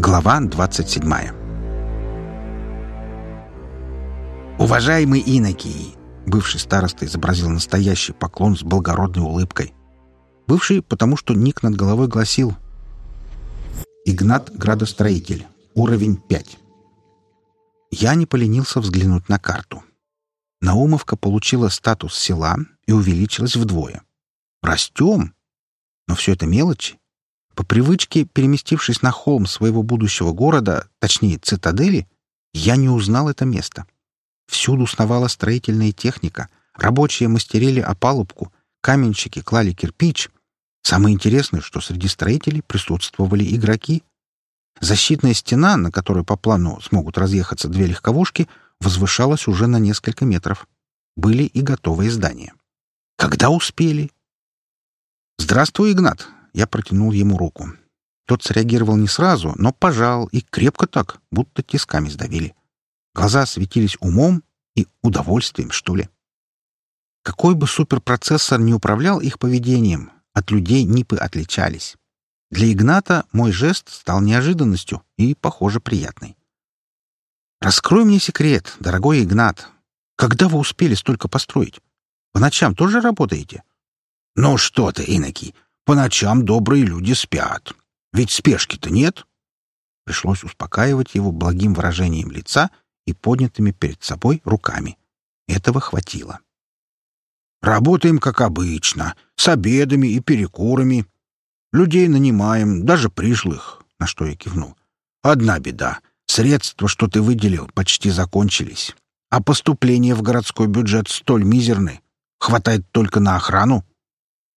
Глава 27 «Уважаемый инокий!» Бывший староста изобразил настоящий поклон с благородной улыбкой. Бывший, потому что ник над головой гласил «Игнат Градостроитель. Уровень 5». Я не поленился взглянуть на карту. Наумовка получила статус села и увеличилась вдвое. Растем! Но все это мелочи. По привычке, переместившись на холм своего будущего города, точнее цитадели, я не узнал это место. Всюду сновала строительная техника, рабочие мастерили опалубку, каменщики клали кирпич. Самое интересное, что среди строителей присутствовали игроки. Защитная стена, на которой по плану смогут разъехаться две легковушки, возвышалась уже на несколько метров. Были и готовые здания. Когда успели? «Здравствуй, Игнат!» Я протянул ему руку. Тот среагировал не сразу, но пожал и крепко так, будто тисками сдавили. Глаза светились умом и удовольствием, что ли. Какой бы суперпроцессор не управлял их поведением, от людей НИПы отличались. Для Игната мой жест стал неожиданностью и, похоже, приятной. «Раскрой мне секрет, дорогой Игнат. Когда вы успели столько построить? По ночам тоже работаете?» «Ну что ты, иноки, по ночам добрые люди спят. Ведь спешки-то нет. Пришлось успокаивать его благим выражением лица и поднятыми перед собой руками. Этого хватило. Работаем, как обычно, с обедами и перекурами. Людей нанимаем, даже пришлых, на что я кивнул. Одна беда. Средства, что ты выделил, почти закончились. А поступления в городской бюджет столь мизерны. Хватает только на охрану.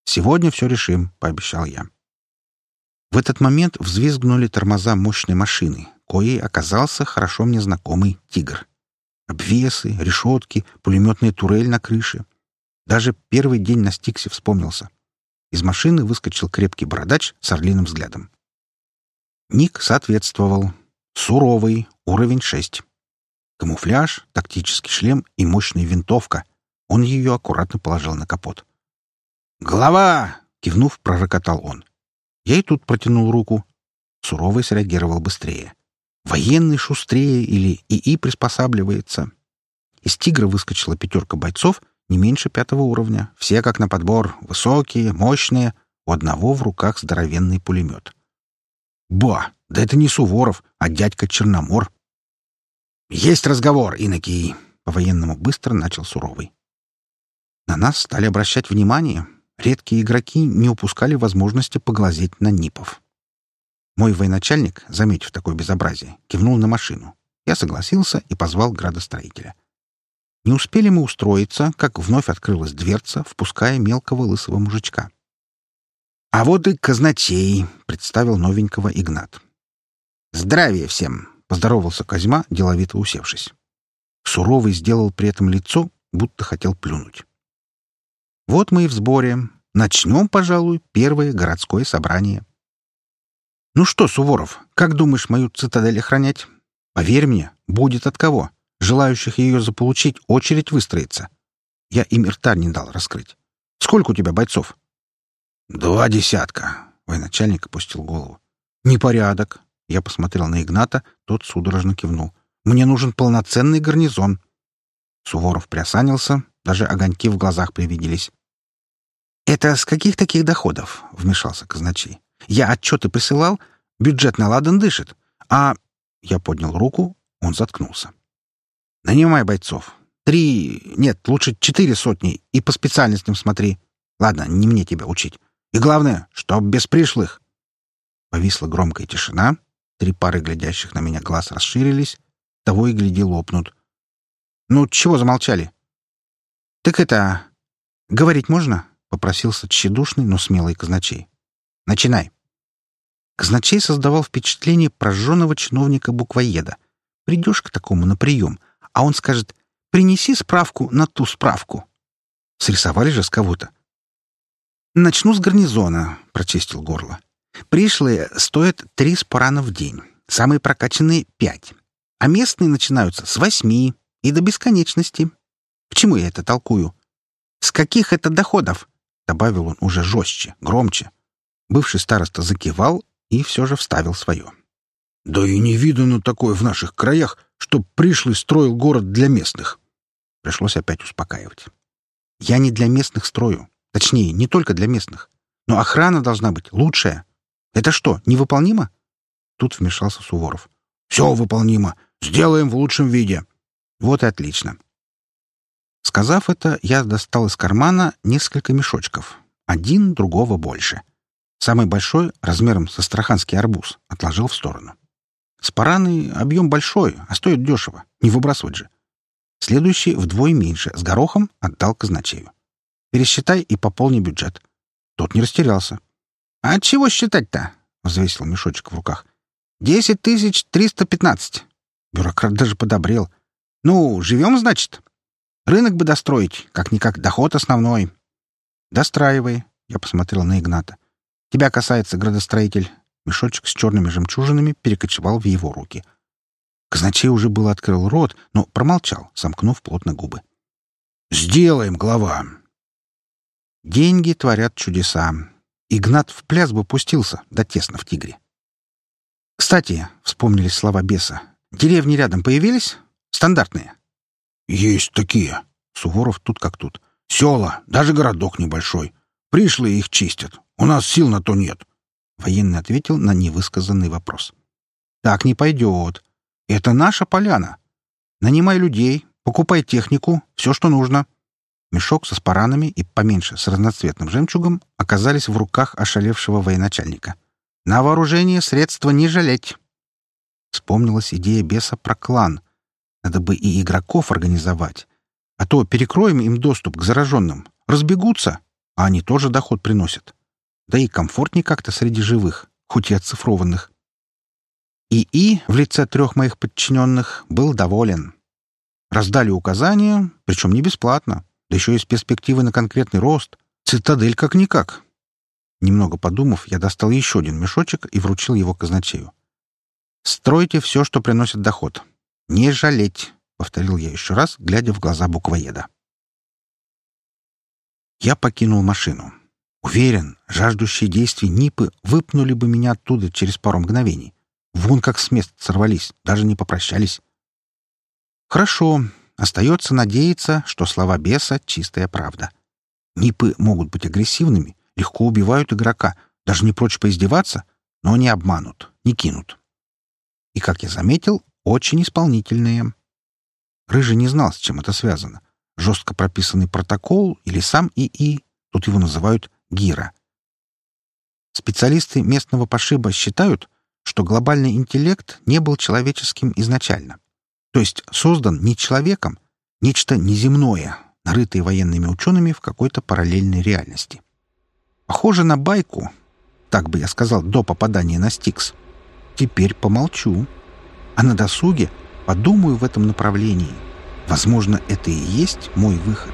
«Сегодня все решим», — пообещал я. В этот момент взвизгнули тормоза мощной машины, коей оказался хорошо мне знакомый «Тигр». Обвесы, решетки, пулеметная турель на крыше. Даже первый день на Стиксе вспомнился. Из машины выскочил крепкий бородач с орлиным взглядом. Ник соответствовал. Суровый, уровень 6. Камуфляж, тактический шлем и мощная винтовка. Он ее аккуратно положил на капот. «Голова!» — кивнув, пророкотал он. Я и тут протянул руку. Суровый среагировал быстрее. Военный шустрее или ИИ приспосабливается. Из «Тигра» выскочила пятерка бойцов не меньше пятого уровня. Все как на подбор. Высокие, мощные. У одного в руках здоровенный пулемет. «Ба! Да это не Суворов, а дядька Черномор!» «Есть разговор, инокий!» — по-военному быстро начал Суровый. На нас стали обращать внимание, редкие игроки не упускали возможности поглазеть на НИПов. Мой военачальник, заметив такое безобразие, кивнул на машину. Я согласился и позвал градостроителя. Не успели мы устроиться, как вновь открылась дверца, впуская мелкого лысого мужичка. «А вот и казначей», — представил новенького Игнат. «Здравия всем!» — поздоровался Козьма, деловито усевшись. Суровый сделал при этом лицо, будто хотел плюнуть. Вот мы и в сборе. Начнем, пожалуй, первое городское собрание. Ну что, Суворов, как думаешь мою цитадель охранять? Поверь мне, будет от кого. Желающих ее заполучить очередь выстроится. Я им рта не дал раскрыть. Сколько у тебя бойцов? Два десятка. Военачальник опустил голову. Непорядок. Я посмотрел на Игната, тот судорожно кивнул. Мне нужен полноценный гарнизон. Суворов приосанился, даже огоньки в глазах привиделись. «Это с каких таких доходов?» — вмешался казначей. «Я отчеты присылал, бюджет наладан дышит, а...» Я поднял руку, он заткнулся. «Нанимай бойцов. Три... Нет, лучше четыре сотни, и по специальностям смотри. Ладно, не мне тебя учить. И главное, чтоб без пришлых». Повисла громкая тишина, три пары глядящих на меня глаз расширились, того и гляди лопнут. «Ну, чего замолчали?» «Так это... Говорить можно?» — попросился тщедушный, но смелый казначей. «Начинай». Казначей создавал впечатление прожженного чиновника-буквоеда. Придешь к такому на прием, а он скажет «принеси справку на ту справку». Срисовали же с кого-то. «Начну с гарнизона», — прочистил горло. «Пришлые стоят три спарана в день, самые прокачанные — пять, а местные начинаются с восьми и до бесконечности. К чему я это толкую? С каких это доходов? Добавил он уже жестче, громче. Бывший староста закивал и все же вставил свое. Да и не видано такое в наших краях, чтоб пришлый строил город для местных. Пришлось опять успокаивать. Я не для местных строю. Точнее, не только для местных. Но охрана должна быть лучшая. Это что, невыполнимо? Тут вмешался Суворов. Все выполнимо. Сделаем в лучшем виде. Вот и отлично. Сказав это, я достал из кармана несколько мешочков. Один другого больше. Самый большой, размером со страханский арбуз, отложил в сторону. Спараны объем большой, а стоит дешево. Не выбрасывать же. Следующий вдвое меньше, с горохом, отдал казначею. Пересчитай и пополни бюджет. Тот не растерялся. — А чего считать-то? — взвесил мешочек в руках. — Десять тысяч триста пятнадцать. Бюрократ даже подобрел. — Ну, живем, значит? Рынок бы достроить, как-никак доход основной. — Достраивай, — я посмотрел на Игната. — Тебя касается, градостроитель. Мешочек с черными жемчужинами перекочевал в его руки. Казначей уже был открыл рот, но промолчал, сомкнув плотно губы. «Сделаем, глава!» Деньги творят чудеса. Игнат в пляс бы пустился, да тесно в тигре. «Кстати», — вспомнились слова беса, — «деревни рядом появились? Стандартные?» «Есть такие». Суворов тут как тут. «Села, даже городок небольшой. Пришлые их чистят. У нас сил на то нет. Военный ответил на невысказанный вопрос. «Так не пойдет. Это наша поляна. Нанимай людей, покупай технику, все, что нужно». Мешок со спаранами и поменьше с разноцветным жемчугом оказались в руках ошалевшего военачальника. «На вооружение средства не жалеть!» Вспомнилась идея беса про клан. Надо бы и игроков организовать. А то перекроем им доступ к зараженным. Разбегутся, а они тоже доход приносят. Да и комфортнее как-то среди живых, хоть и оцифрованных. ИИ в лице трех моих подчиненных был доволен. Раздали указания, причем не бесплатно, да еще и с перспективой на конкретный рост. Цитадель как-никак. Немного подумав, я достал еще один мешочек и вручил его казначею. «Стройте все, что приносит доход. Не жалеть», — повторил я еще раз, глядя в глаза буквоеда. Я покинул машину. Уверен, жаждущие действий Нипы выпнули бы меня оттуда через пару мгновений. Вон как с мест сорвались, даже не попрощались. Хорошо, остается надеяться, что слова беса — чистая правда. Нипы могут быть агрессивными, легко убивают игрока, даже не прочь поиздеваться, но не обманут, не кинут. И, как я заметил, очень исполнительные. Рыжий не знал, с чем это связано. Жестко прописанный протокол или сам ИИ, тут его называют Гира. Специалисты местного пошиба считают, что глобальный интеллект не был человеческим изначально. То есть создан не человеком, нечто неземное, нарытое военными учеными в какой-то параллельной реальности. Похоже на байку, так бы я сказал до попадания на Стикс. Теперь помолчу. А на досуге подумаю в этом направлении. Возможно, это и есть мой выход.